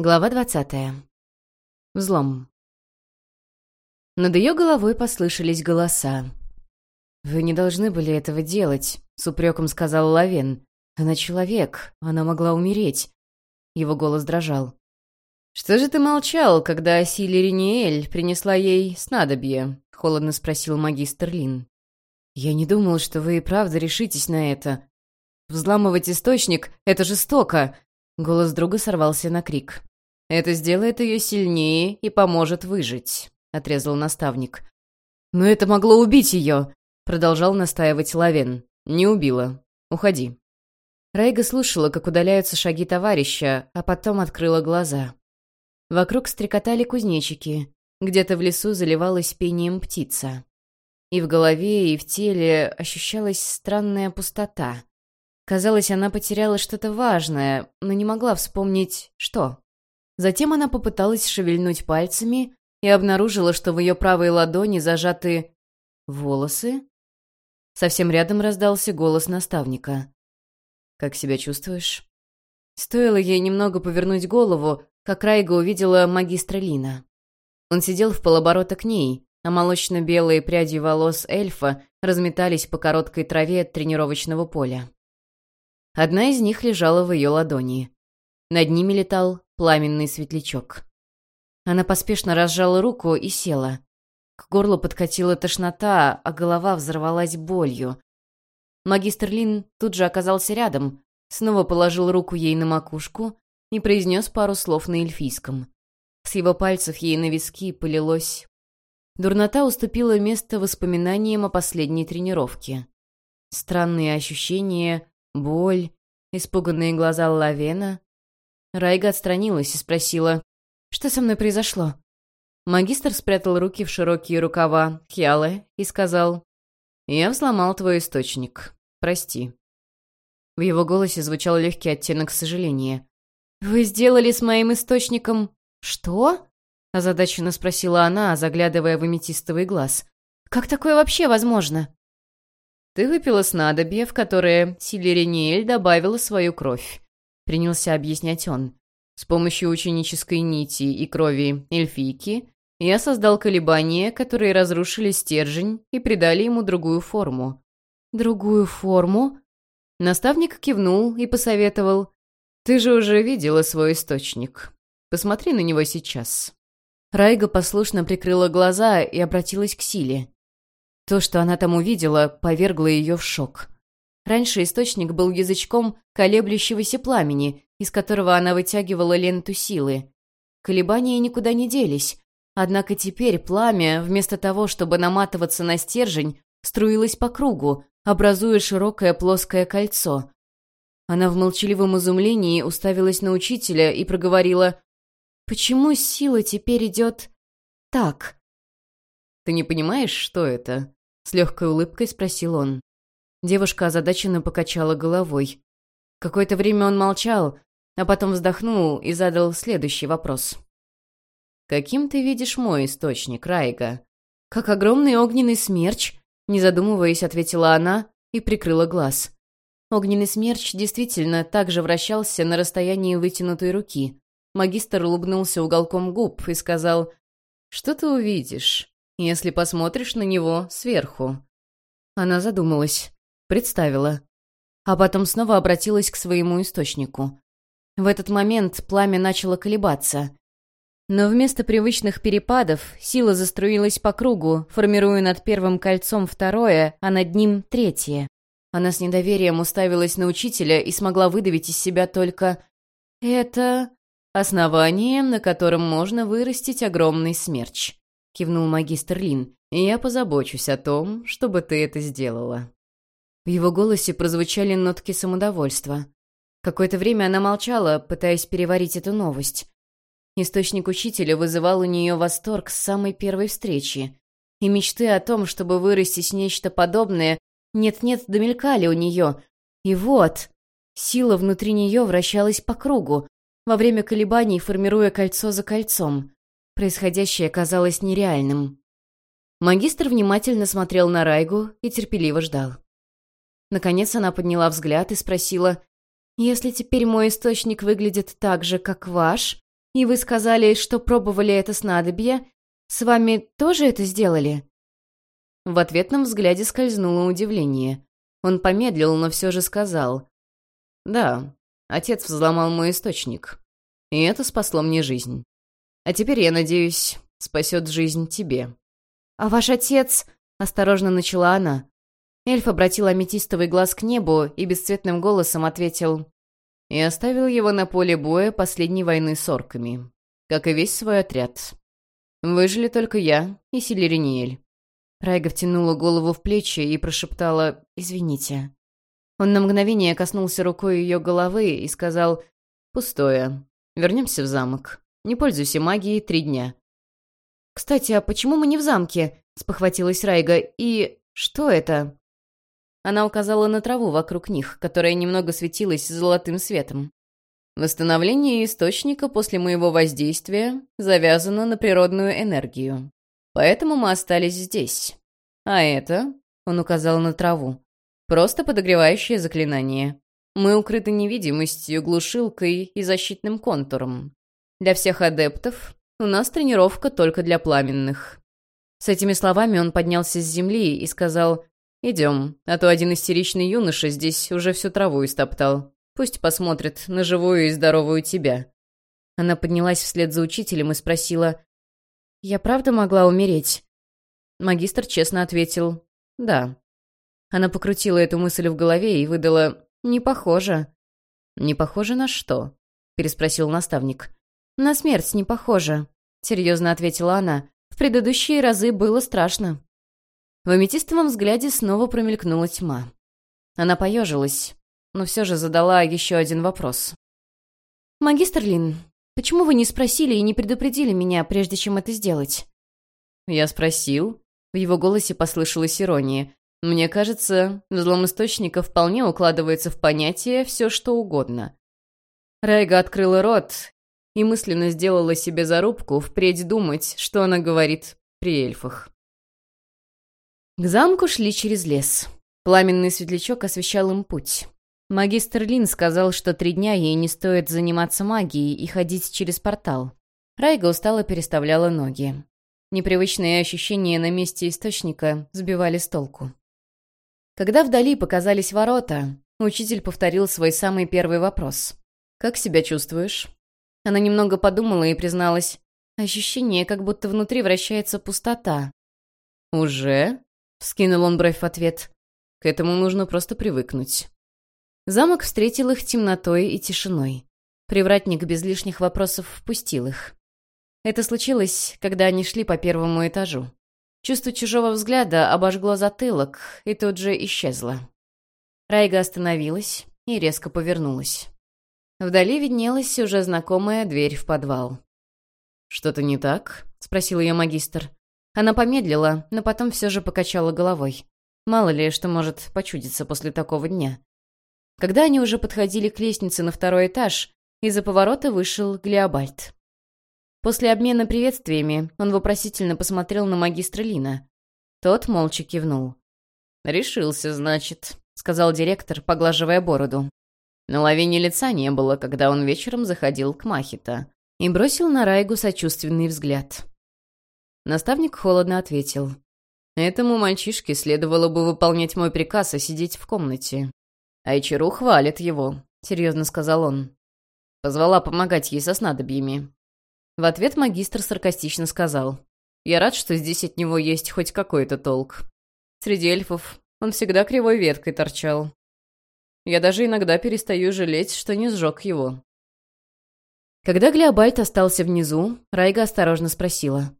Глава двадцатая. Взлом. Над ее головой послышались голоса. «Вы не должны были этого делать», — с упреком сказал Лавен. «Она человек, она могла умереть». Его голос дрожал. «Что же ты молчал, когда Сили Риниэль принесла ей снадобье?» — холодно спросил магистр Лин. «Я не думал, что вы и правда решитесь на это. Взламывать источник — это жестоко!» Голос друга сорвался на крик. «Это сделает ее сильнее и поможет выжить», — отрезал наставник. «Но это могло убить ее», — продолжал настаивать Лавен. «Не убила. Уходи». Райга слушала, как удаляются шаги товарища, а потом открыла глаза. Вокруг стрекотали кузнечики. Где-то в лесу заливалась пением птица. И в голове, и в теле ощущалась странная пустота. Казалось, она потеряла что-то важное, но не могла вспомнить, что. Затем она попыталась шевельнуть пальцами и обнаружила, что в ее правой ладони зажаты волосы. Совсем рядом раздался голос наставника. «Как себя чувствуешь?» Стоило ей немного повернуть голову, как Райга увидела магистра Лина. Он сидел в полоборота к ней, а молочно-белые пряди волос эльфа разметались по короткой траве тренировочного поля. Одна из них лежала в ее ладони. Над ними летал пламенный светлячок. Она поспешно разжала руку и села. К горлу подкатила тошнота, а голова взорвалась болью. Магистр Лин тут же оказался рядом, снова положил руку ей на макушку и произнес пару слов на эльфийском. С его пальцев ей на виски полилось... Дурнота уступила место воспоминаниям о последней тренировке. Странные ощущения, боль, испуганные глаза Лавена, Райга отстранилась и спросила, «Что со мной произошло?» Магистр спрятал руки в широкие рукава Кьялы и сказал, «Я взломал твой источник. Прости». В его голосе звучал легкий оттенок сожаления. «Вы сделали с моим источником... что?» озадаченно спросила она, заглядывая в аметистовый глаз. «Как такое вообще возможно?» «Ты выпила снадобье, в которое Силериниэль добавила свою кровь принялся объяснять он. С помощью ученической нити и крови эльфийки я создал колебания, которые разрушили стержень и придали ему другую форму. «Другую форму?» Наставник кивнул и посоветовал. «Ты же уже видела свой источник. Посмотри на него сейчас». Райга послушно прикрыла глаза и обратилась к силе. То, что она там увидела, повергло ее в шок. Раньше источник был язычком колеблющегося пламени, из которого она вытягивала ленту силы. Колебания никуда не делись, однако теперь пламя, вместо того, чтобы наматываться на стержень, струилось по кругу, образуя широкое плоское кольцо. Она в молчаливом изумлении уставилась на учителя и проговорила «Почему сила теперь идет так?» «Ты не понимаешь, что это?» — с легкой улыбкой спросил он. Девушка озадаченно покачала головой. Какое-то время он молчал, а потом вздохнул и задал следующий вопрос. «Каким ты видишь мой источник, Райга?» «Как огромный огненный смерч», — не задумываясь, ответила она и прикрыла глаз. Огненный смерч действительно также вращался на расстоянии вытянутой руки. Магистр улыбнулся уголком губ и сказал, «Что ты увидишь, если посмотришь на него сверху?» Она задумалась. Представила. А потом снова обратилась к своему источнику. В этот момент пламя начало колебаться. Но вместо привычных перепадов сила заструилась по кругу, формируя над первым кольцом второе, а над ним третье. Она с недоверием уставилась на учителя и смогла выдавить из себя только «Это основание, на котором можно вырастить огромный смерч», — кивнул магистр Лин. «Я позабочусь о том, чтобы ты это сделала». В его голосе прозвучали нотки самодовольства. Какое-то время она молчала, пытаясь переварить эту новость. Источник учителя вызывал у нее восторг с самой первой встречи. И мечты о том, чтобы вырастить нечто подобное, нет-нет, домелькали у нее. И вот, сила внутри нее вращалась по кругу, во время колебаний формируя кольцо за кольцом. Происходящее казалось нереальным. Магистр внимательно смотрел на Райгу и терпеливо ждал. Наконец она подняла взгляд и спросила, «Если теперь мой источник выглядит так же, как ваш, И вы сказали, что пробовали это снадобье. С вами тоже это сделали?» В ответном взгляде скользнуло удивление. Он помедлил, но все же сказал. «Да, отец взломал мой источник. И это спасло мне жизнь. А теперь, я надеюсь, спасет жизнь тебе». «А ваш отец...» — осторожно начала она. Эльф обратил аметистовый глаз к небу и бесцветным голосом ответил. «И оставил его на поле боя последней войны с орками, как и весь свой отряд. Выжили только я и Селериниэль». Райга втянула голову в плечи и прошептала «Извините». Он на мгновение коснулся рукой ее головы и сказал «Пустое. Вернемся в замок. Не пользуйся магией три дня». «Кстати, а почему мы не в замке?» — спохватилась Райга. «И что это?» Она указала на траву вокруг них, которая немного светилась золотым светом. Восстановление источника после моего воздействия завязано на природную энергию. Поэтому мы остались здесь. А это, он указал на траву, просто подогревающее заклинание. Мы укрыты невидимостью, глушилкой и защитным контуром. Для всех адептов у нас тренировка только для пламенных. С этими словами он поднялся с земли и сказал «Идем, а то один истеричный юноша здесь уже всю траву истоптал. Пусть посмотрит на живую и здоровую тебя». Она поднялась вслед за учителем и спросила «Я правда могла умереть?» Магистр честно ответил «Да». Она покрутила эту мысль в голове и выдала «Не похоже». «Не похоже на что?» — переспросил наставник. «На смерть не похоже», — серьезно ответила она. «В предыдущие разы было страшно». В аметистовом взгляде снова промелькнула тьма. Она поежилась, но все же задала еще один вопрос. «Магистр Лин, почему вы не спросили и не предупредили меня, прежде чем это сделать?» «Я спросил». В его голосе послышалась ирония. «Мне кажется, взлом источника вполне укладывается в понятие «все что угодно». Райга открыла рот и мысленно сделала себе зарубку впредь думать, что она говорит при эльфах. К замку шли через лес. Пламенный светлячок освещал им путь. Магистр Лин сказал, что три дня ей не стоит заниматься магией и ходить через портал. Райга устало переставляла ноги. Непривычные ощущения на месте источника сбивали с толку. Когда вдали показались ворота, учитель повторил свой самый первый вопрос. «Как себя чувствуешь?» Она немного подумала и призналась. «Ощущение, как будто внутри вращается пустота». «Уже?» Вскинул он бровь в ответ. К этому нужно просто привыкнуть. Замок встретил их темнотой и тишиной. Привратник без лишних вопросов впустил их. Это случилось, когда они шли по первому этажу. Чувство чужого взгляда обожгло затылок и тут же исчезло. Райга остановилась и резко повернулась. Вдали виднелась уже знакомая дверь в подвал. «Что-то не так?» — спросил ее магистр. Она помедлила, но потом все же покачала головой. Мало ли, что может почудиться после такого дня. Когда они уже подходили к лестнице на второй этаж, из-за поворота вышел Глеобальд. После обмена приветствиями он вопросительно посмотрел на магистра Лина. Тот молча кивнул. «Решился, значит», — сказал директор, поглаживая бороду. На лавине лица не было, когда он вечером заходил к Махита, и бросил на Райгу сочувственный взгляд. Наставник холодно ответил. «Этому мальчишке следовало бы выполнять мой приказ и сидеть в комнате. Айчару хвалит его», — серьезно сказал он. Позвала помогать ей со снадобьями. В ответ магистр саркастично сказал. «Я рад, что здесь от него есть хоть какой-то толк. Среди эльфов он всегда кривой веткой торчал. Я даже иногда перестаю жалеть, что не сжег его». Когда Глеобальд остался внизу, Райга осторожно спросила.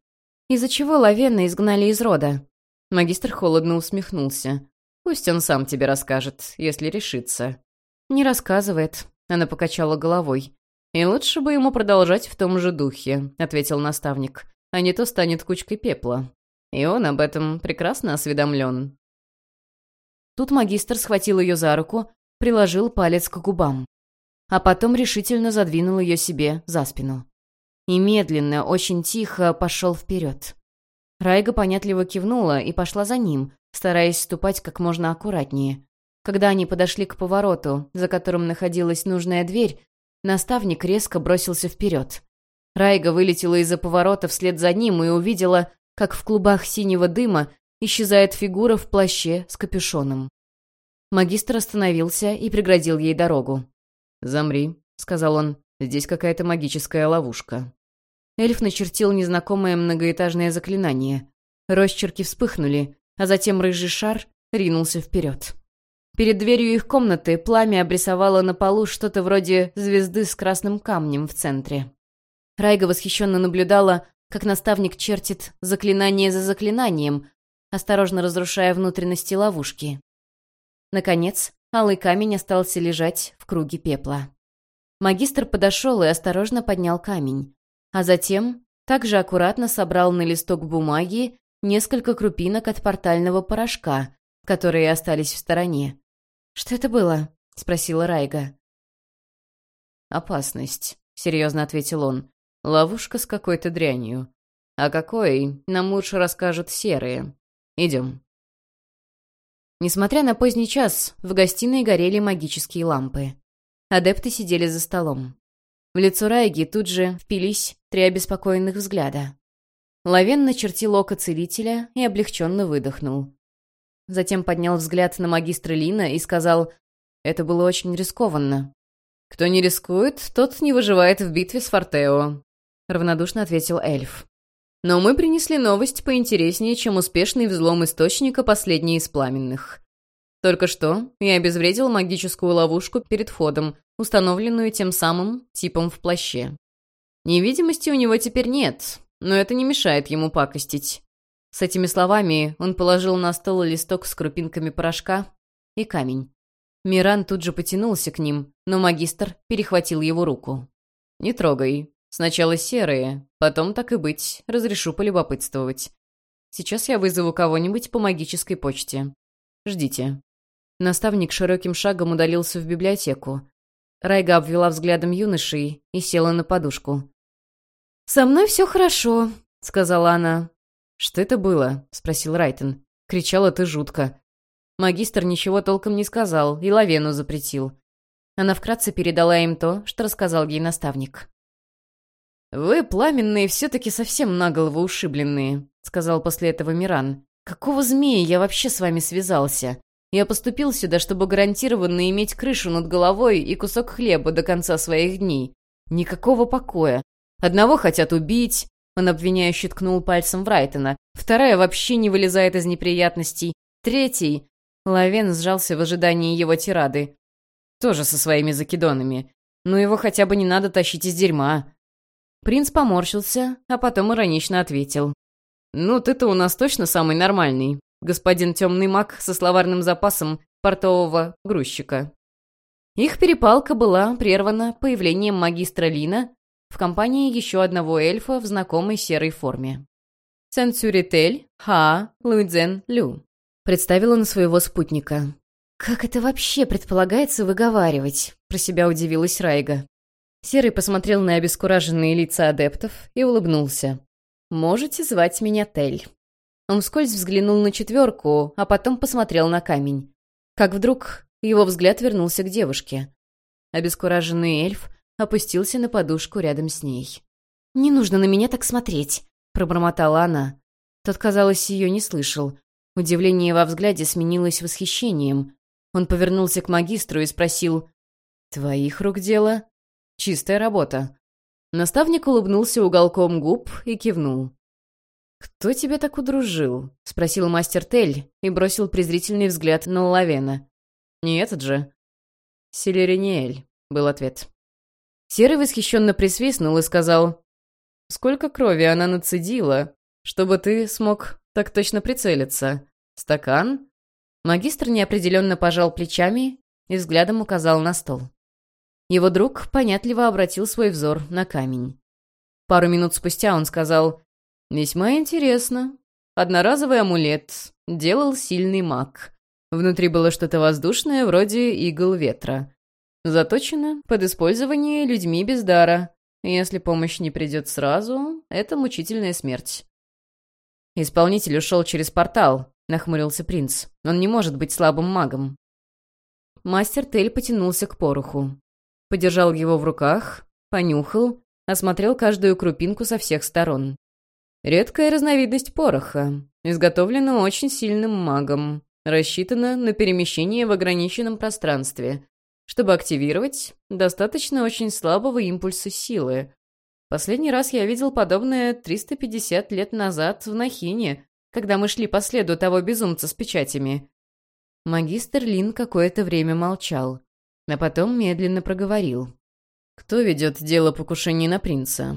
Из-за чего Лавена изгнали из рода?» Магистр холодно усмехнулся. «Пусть он сам тебе расскажет, если решится». «Не рассказывает», — она покачала головой. «И лучше бы ему продолжать в том же духе», — ответил наставник. «А не то станет кучкой пепла. И он об этом прекрасно осведомлен». Тут магистр схватил ее за руку, приложил палец к губам. А потом решительно задвинул ее себе за спину и медленно, очень тихо пошел вперед. Райга понятливо кивнула и пошла за ним, стараясь ступать как можно аккуратнее. Когда они подошли к повороту, за которым находилась нужная дверь, наставник резко бросился вперед. Райга вылетела из-за поворота вслед за ним и увидела, как в клубах синего дыма исчезает фигура в плаще с капюшоном. Магистр остановился и преградил ей дорогу. «Замри», — сказал он, — «здесь какая-то магическая ловушка». Эльф начертил незнакомое многоэтажное заклинание. Росчерки вспыхнули, а затем рыжий шар ринулся вперед. Перед дверью их комнаты пламя обрисовало на полу что-то вроде звезды с красным камнем в центре. Райга восхищенно наблюдала, как наставник чертит заклинание за заклинанием, осторожно разрушая внутренности ловушки. Наконец, алый камень остался лежать в круге пепла. Магистр подошел и осторожно поднял камень, а затем также аккуратно собрал на листок бумаги несколько крупинок от портального порошка, которые остались в стороне. «Что это было?» — спросила Райга. «Опасность», — серьезно ответил он. «Ловушка с какой-то дрянью. А какой, нам лучше расскажут серые. Идем». Несмотря на поздний час, в гостиной горели магические лампы. Адепты сидели за столом. В лицо Райги тут же впились три обеспокоенных взгляда. Лавен начертил око целителя и облегченно выдохнул. Затем поднял взгляд на магистра Лина и сказал, «Это было очень рискованно». «Кто не рискует, тот не выживает в битве с Фортео», — равнодушно ответил эльф. Но мы принесли новость поинтереснее, чем успешный взлом источника последней из пламенных. Только что я обезвредил магическую ловушку перед входом, установленную тем самым типом в плаще. Невидимости у него теперь нет, но это не мешает ему пакостить. С этими словами он положил на стол листок с крупинками порошка и камень. Миран тут же потянулся к ним, но магистр перехватил его руку. «Не трогай. Сначала серые, потом, так и быть, разрешу полюбопытствовать. Сейчас я вызову кого-нибудь по магической почте. Ждите». Наставник широким шагом удалился в библиотеку. Райга обвела взглядом юношей и села на подушку. «Со мной все хорошо», — сказала она. «Что это было?» — спросил Райтон. Кричала ты жутко. Магистр ничего толком не сказал и Лавену запретил. Она вкратце передала им то, что рассказал ей наставник. «Вы, пламенные, все-таки совсем на голову ушибленные», — сказал после этого Миран. «Какого змея я вообще с вами связался? Я поступил сюда, чтобы гарантированно иметь крышу над головой и кусок хлеба до конца своих дней. Никакого покоя. Одного хотят убить...» Он обвиняюще ткнул пальцем в Райтона. Вторая вообще не вылезает из неприятностей. Третий... Лавен сжался в ожидании его тирады. Тоже со своими закидонами. Но его хотя бы не надо тащить из дерьма. Принц поморщился, а потом иронично ответил. «Ну, ты-то у нас точно самый нормальный, господин темный маг со словарным запасом портового грузчика». Их перепалка была прервана появлением магистра Лина в компании еще одного эльфа в знакомой серой форме. «Ценцюритель Ха Луидзен Лю», — представила на своего спутника. «Как это вообще предполагается выговаривать?» — про себя удивилась Райга. Серый посмотрел на обескураженные лица адептов и улыбнулся. «Можете звать меня Тель». Он вскользь взглянул на четверку, а потом посмотрел на камень. Как вдруг его взгляд вернулся к девушке. Обескураженный эльф опустился на подушку рядом с ней. «Не нужно на меня так смотреть», — пробормотала она. Тот, казалось, ее не слышал. Удивление во взгляде сменилось восхищением. Он повернулся к магистру и спросил, «Твоих рук дело?» Чистая работа». Наставник улыбнулся уголком губ и кивнул. «Кто тебя так удружил?» — спросил мастер Тель и бросил презрительный взгляд на Лавена. «Не этот же?» «Селериниэль», — был ответ. Серый восхищенно присвистнул и сказал, «Сколько крови она нацедила, чтобы ты смог так точно прицелиться? Стакан?» Магистр неопределенно пожал плечами и взглядом указал на стол. Его друг понятливо обратил свой взор на камень. Пару минут спустя он сказал «Весьма интересно. Одноразовый амулет. Делал сильный маг. Внутри было что-то воздушное, вроде игл ветра. Заточено под использование людьми без дара. Если помощь не придет сразу, это мучительная смерть». «Исполнитель ушел через портал», — нахмурился принц. «Он не может быть слабым магом». Мастер Тель потянулся к пороху подержал его в руках, понюхал, осмотрел каждую крупинку со всех сторон. Редкая разновидность пороха, изготовлена очень сильным магом, рассчитана на перемещение в ограниченном пространстве. Чтобы активировать, достаточно очень слабого импульса силы. Последний раз я видел подобное 350 лет назад в Нахине, когда мы шли по следу того безумца с печатями. Магистр Лин какое-то время молчал, а потом медленно проговорил. «Кто ведет дело покушения на принца?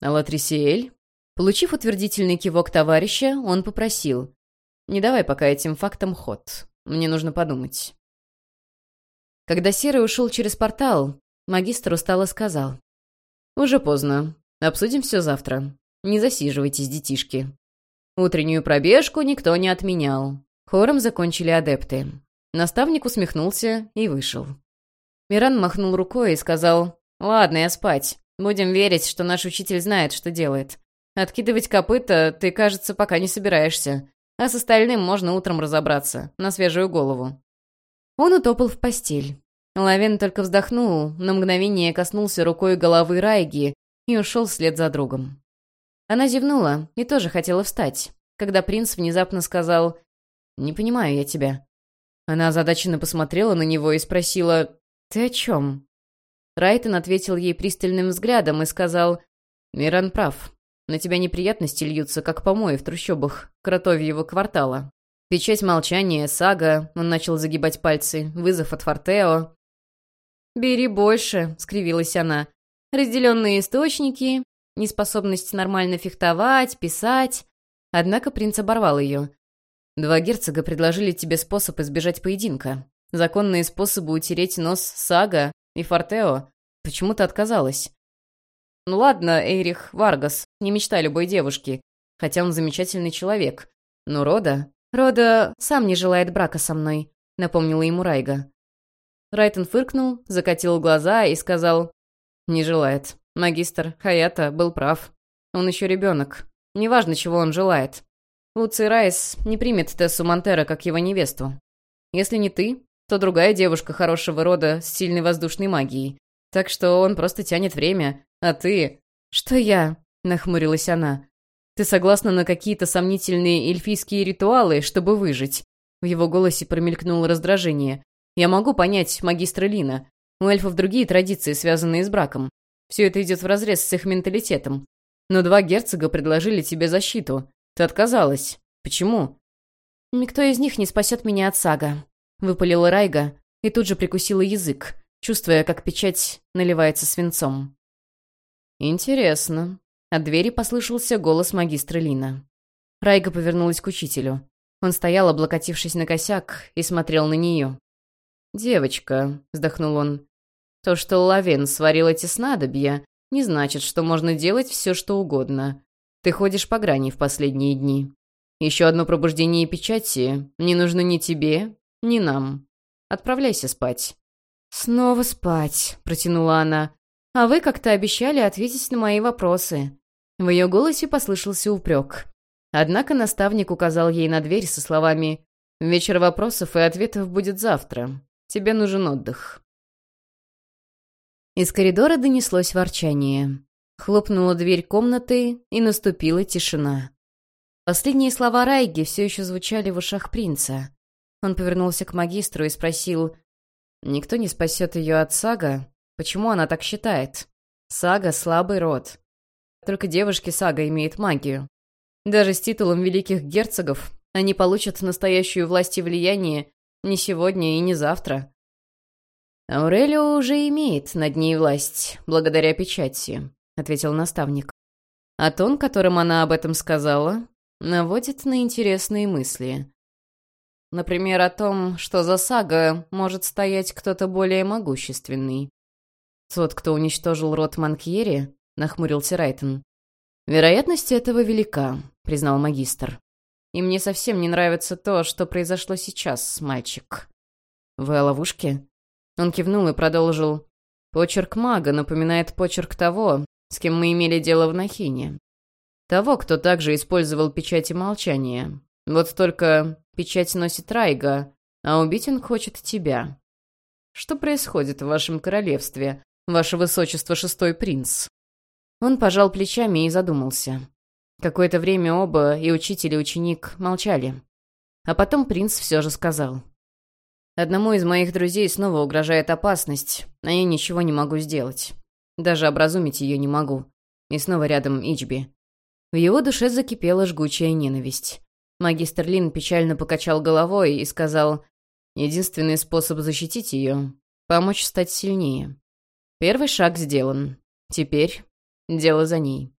Алатрисиэль?» Получив утвердительный кивок товарища, он попросил. «Не давай пока этим фактам ход. Мне нужно подумать». Когда Серый ушел через портал, магистр устало сказал. «Уже поздно. Обсудим все завтра. Не засиживайтесь, детишки». Утреннюю пробежку никто не отменял. Хором закончили адепты. Наставник усмехнулся и вышел. Миран махнул рукой и сказал, «Ладно, я спать. Будем верить, что наш учитель знает, что делает. Откидывать копыта ты, кажется, пока не собираешься. А с остальным можно утром разобраться, на свежую голову». Он утопал в постель. Лавен только вздохнул, на мгновение коснулся рукой головы Райги и ушел вслед за другом. Она зевнула и тоже хотела встать, когда принц внезапно сказал «Не понимаю я тебя». Она озадаченно посмотрела на него и спросила «Ты о чем?» Райтон ответил ей пристальным взглядом и сказал «Миран прав. На тебя неприятности льются, как помои в трущобах кротовьего квартала. Печать молчания, сага, он начал загибать пальцы, вызов от Фортео. «Бери больше», — скривилась она. «Разделенные источники, неспособность нормально фехтовать, писать». Однако принц оборвал ее. «Два герцога предложили тебе способ избежать поединка. Законные способы утереть нос Сага и Фортео. Почему ты отказалась?» Ну ладно, Эйрих Варгас, не мечта любой девушки, хотя он замечательный человек. Но Рода... Рода сам не желает брака со мной, напомнила ему Райга. Райтон фыркнул, закатил глаза и сказал... Не желает. Магистр Хаята был прав. Он еще ребенок. Неважно, чего он желает. Луций Райс не примет Тессу Монтера как его невесту. Если не ты, то другая девушка хорошего рода с сильной воздушной магией. Так что он просто тянет время, а ты...» «Что я?» — нахмурилась она. «Ты согласна на какие-то сомнительные эльфийские ритуалы, чтобы выжить?» В его голосе промелькнуло раздражение. «Я могу понять магистра Лина. У эльфов другие традиции, связанные с браком. Все это идет вразрез с их менталитетом. Но два герцога предложили тебе защиту. Ты отказалась. Почему?» «Никто из них не спасет меня от сага», — выпалила Райга и тут же прикусила язык, чувствуя, как печать наливается свинцом. «Интересно». От двери послышался голос магистра Лина. Райга повернулась к учителю. Он стоял, облокотившись на косяк, и смотрел на нее. «Девочка», — вздохнул он, — «то, что Лавен сварил эти снадобья, не значит, что можно делать все, что угодно. Ты ходишь по грани в последние дни. Еще одно пробуждение печати не нужно ни тебе, ни нам. Отправляйся спать». «Снова спать», — протянула она. А вы как-то обещали ответить на мои вопросы». В ее голосе послышался упрек. Однако наставник указал ей на дверь со словами «Вечер вопросов и ответов будет завтра. Тебе нужен отдых». Из коридора донеслось ворчание. Хлопнула дверь комнаты, и наступила тишина. Последние слова Райги все еще звучали в ушах принца. Он повернулся к магистру и спросил, «Никто не спасет ее от Сага?» Почему она так считает? Сага — слабый род. Только девушки Сага имеют магию. Даже с титулом великих герцогов они получат настоящую власть и влияние не сегодня и не завтра. «Аурелио уже имеет над ней власть, благодаря печати», — ответил наставник. А тон, которым она об этом сказала, наводит на интересные мысли. Например, о том, что за сага может стоять кто-то более могущественный. «Тот, кто уничтожил род Манкьери?» — нахмурился Райтон. «Вероятность этого велика», — признал магистр. «И мне совсем не нравится то, что произошло сейчас, мальчик». «Вы о ловушке?» Он кивнул и продолжил. «Почерк мага напоминает почерк того, с кем мы имели дело в Нахине. Того, кто также использовал печати молчания. Вот только печать носит Райга, а убить он хочет тебя. Что происходит в вашем королевстве, ваше высочество шестой принц». Он пожал плечами и задумался. Какое-то время оба, и учитель, и ученик, молчали. А потом принц все же сказал. «Одному из моих друзей снова угрожает опасность, а я ничего не могу сделать. Даже образумить ее не могу. И снова рядом Ичби». В его душе закипела жгучая ненависть. Магистр Лин печально покачал головой и сказал, «Единственный способ защитить ее — помочь стать сильнее. Первый шаг сделан. Теперь дело за ней».